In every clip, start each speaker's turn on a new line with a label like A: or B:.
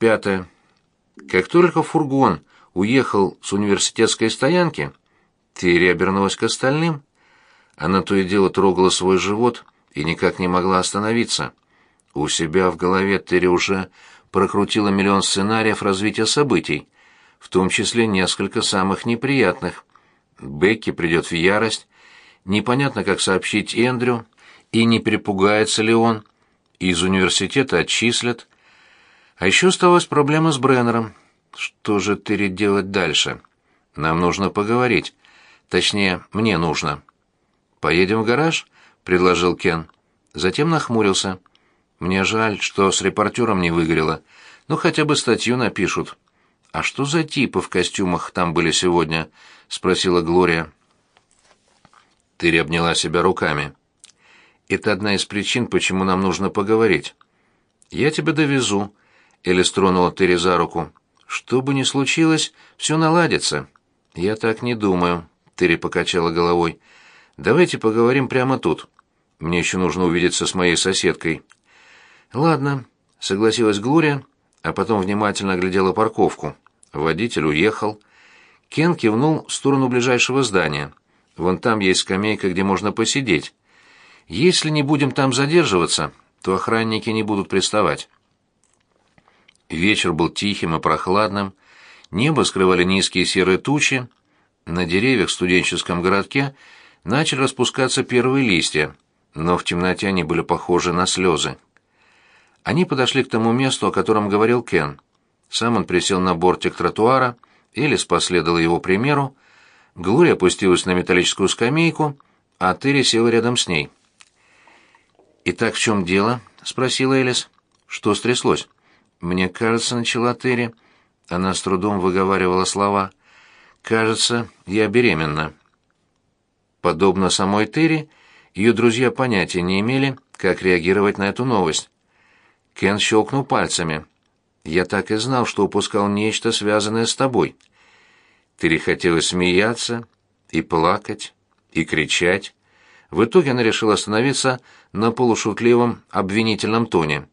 A: Пятое. Как только фургон уехал с университетской стоянки, Терри обернулась к остальным. Она то и дело трогала свой живот и никак не могла остановиться. У себя в голове Терри уже прокрутила миллион сценариев развития событий, в том числе несколько самых неприятных. Бекки придет в ярость, непонятно, как сообщить Эндрю, и не перепугается ли он. Из университета отчислят. А еще оставалась проблема с Бреннером. Что же Терри делать дальше? Нам нужно поговорить. Точнее, мне нужно. «Поедем в гараж?» — предложил Кен. Затем нахмурился. «Мне жаль, что с репортером не выгорело. Ну, хотя бы статью напишут». «А что за типы в костюмах там были сегодня?» — спросила Глория. Терри обняла себя руками. «Это одна из причин, почему нам нужно поговорить. Я тебя довезу», — Элис тронула Терри за руку. «Что бы ни случилось, все наладится». «Я так не думаю», — Терри покачала головой. «Давайте поговорим прямо тут. Мне еще нужно увидеться с моей соседкой». «Ладно», — согласилась Глория, а потом внимательно оглядела парковку. Водитель уехал. Кен кивнул в сторону ближайшего здания. «Вон там есть скамейка, где можно посидеть. Если не будем там задерживаться, то охранники не будут приставать». Вечер был тихим и прохладным, небо скрывали низкие серые тучи, на деревьях в студенческом городке начали распускаться первые листья, но в темноте они были похожи на слезы. Они подошли к тому месту, о котором говорил Кен. Сам он присел на бортик тротуара, Элис последовала его примеру, Глория опустилась на металлическую скамейку, а Терри села рядом с ней. «Итак, в чем дело?» — спросила Элис. «Что стряслось?» «Мне кажется, — начала Терри. Она с трудом выговаривала слова. «Кажется, я беременна». Подобно самой Терри, ее друзья понятия не имели, как реагировать на эту новость. Кен щелкнул пальцами. «Я так и знал, что упускал нечто, связанное с тобой». Терри хотела смеяться и плакать, и кричать. В итоге она решила остановиться на полушутливом обвинительном тоне.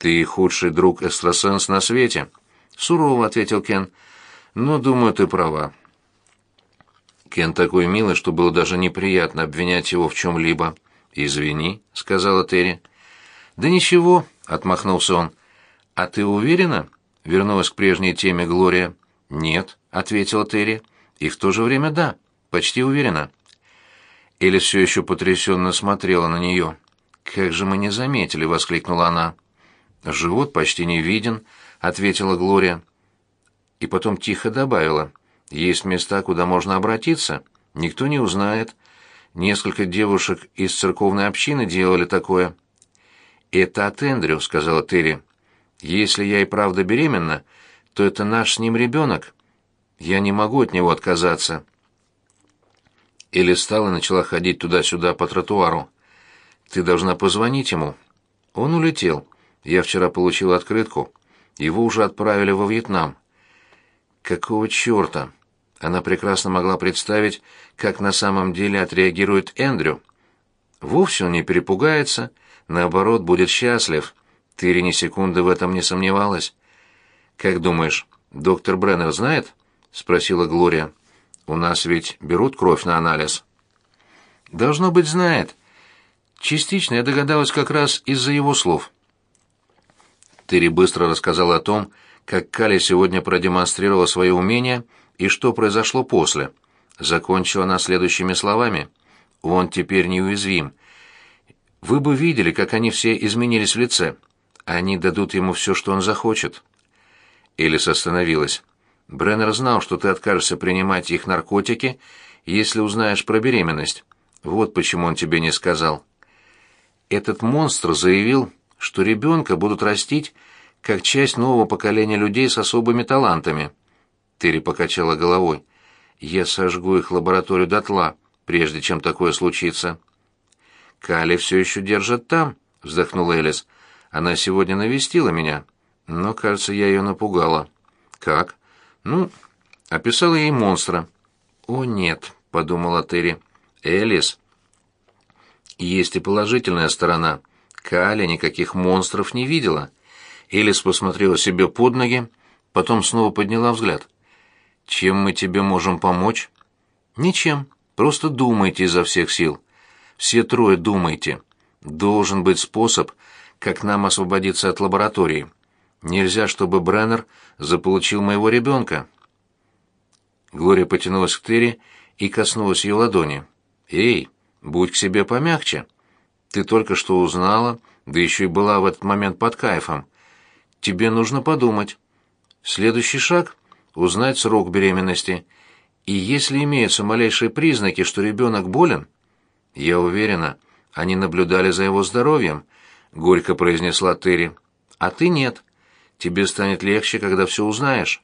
A: «Ты худший друг экстрасенс на свете», — сурово ответил Кен. «Но, думаю, ты права». Кен такой милый, что было даже неприятно обвинять его в чем-либо. «Извини», — сказала Терри. «Да ничего», — отмахнулся он. «А ты уверена?» — вернулась к прежней теме Глория. «Нет», — ответила Терри. «И в то же время да, почти уверена». Элис все еще потрясенно смотрела на нее. «Как же мы не заметили!» — воскликнула она. «Живот почти не виден», — ответила Глория. И потом тихо добавила. «Есть места, куда можно обратиться. Никто не узнает. Несколько девушек из церковной общины делали такое». «Это от Эндрю», — сказала Терри. «Если я и правда беременна, то это наш с ним ребенок. Я не могу от него отказаться». Элли стала и начала ходить туда-сюда по тротуару. «Ты должна позвонить ему». Он улетел. Я вчера получил открытку. Его уже отправили во Вьетнам. Какого черта? Она прекрасно могла представить, как на самом деле отреагирует Эндрю. Вовсе он не перепугается, наоборот, будет счастлив. Ты ни секунды в этом не сомневалась. «Как думаешь, доктор Бреннер знает?» — спросила Глория. «У нас ведь берут кровь на анализ». «Должно быть, знает. Частично я догадалась как раз из-за его слов». Терри быстро рассказал о том, как Кали сегодня продемонстрировала свои умения и что произошло после. Закончила она следующими словами. «Он теперь неуязвим. Вы бы видели, как они все изменились в лице. Они дадут ему все, что он захочет». Элис остановилась. «Бреннер знал, что ты откажешься принимать их наркотики, если узнаешь про беременность. Вот почему он тебе не сказал». Этот монстр заявил, что ребенка будут растить как часть нового поколения людей с особыми талантами. Терри покачала головой. Я сожгу их лабораторию дотла, прежде чем такое случится. Кали все еще держат там, вздохнула Элис. Она сегодня навестила меня, но, кажется, я ее напугала. Как? Ну, описала ей монстра. О, нет, подумала Терри. Элис. Есть и положительная сторона. Каля никаких монстров не видела. Элис посмотрела себе под ноги, потом снова подняла взгляд. «Чем мы тебе можем помочь?» «Ничем. Просто думайте изо всех сил. Все трое думайте. Должен быть способ, как нам освободиться от лаборатории. Нельзя, чтобы Бреннер заполучил моего ребенка». Глория потянулась к Терри и коснулась ее ладони. «Эй, будь к себе помягче. Ты только что узнала, да еще и была в этот момент под кайфом. Тебе нужно подумать. Следующий шаг — узнать срок беременности. И если имеются малейшие признаки, что ребенок болен, я уверена, они наблюдали за его здоровьем, — горько произнесла Терри. А ты нет. Тебе станет легче, когда все узнаешь.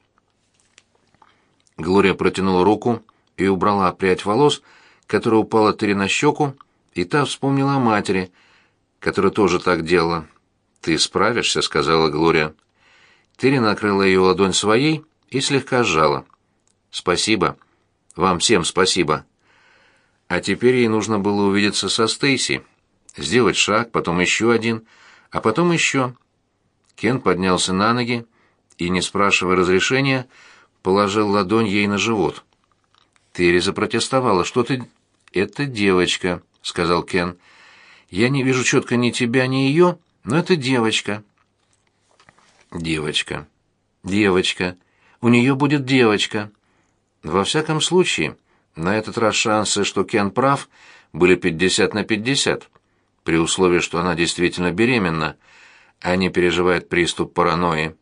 A: Глория протянула руку и убрала прядь волос, которая упала Терри на щеку, и та вспомнила о матери, которая тоже так делала. «Ты справишься», — сказала Глория. Терри накрыла ее ладонь своей и слегка сжала. «Спасибо. Вам всем спасибо». А теперь ей нужно было увидеться со Стейси, сделать шаг, потом еще один, а потом еще. Кен поднялся на ноги и, не спрашивая разрешения, положил ладонь ей на живот. Терри запротестовала. «Что ты...» «Это девочка», — сказал Кен. «Я не вижу четко ни тебя, ни ее, но это девочка». «Девочка. Девочка. У нее будет девочка». Во всяком случае, на этот раз шансы, что Кен прав, были пятьдесят на пятьдесят, при условии, что она действительно беременна, а не переживает приступ паранойи.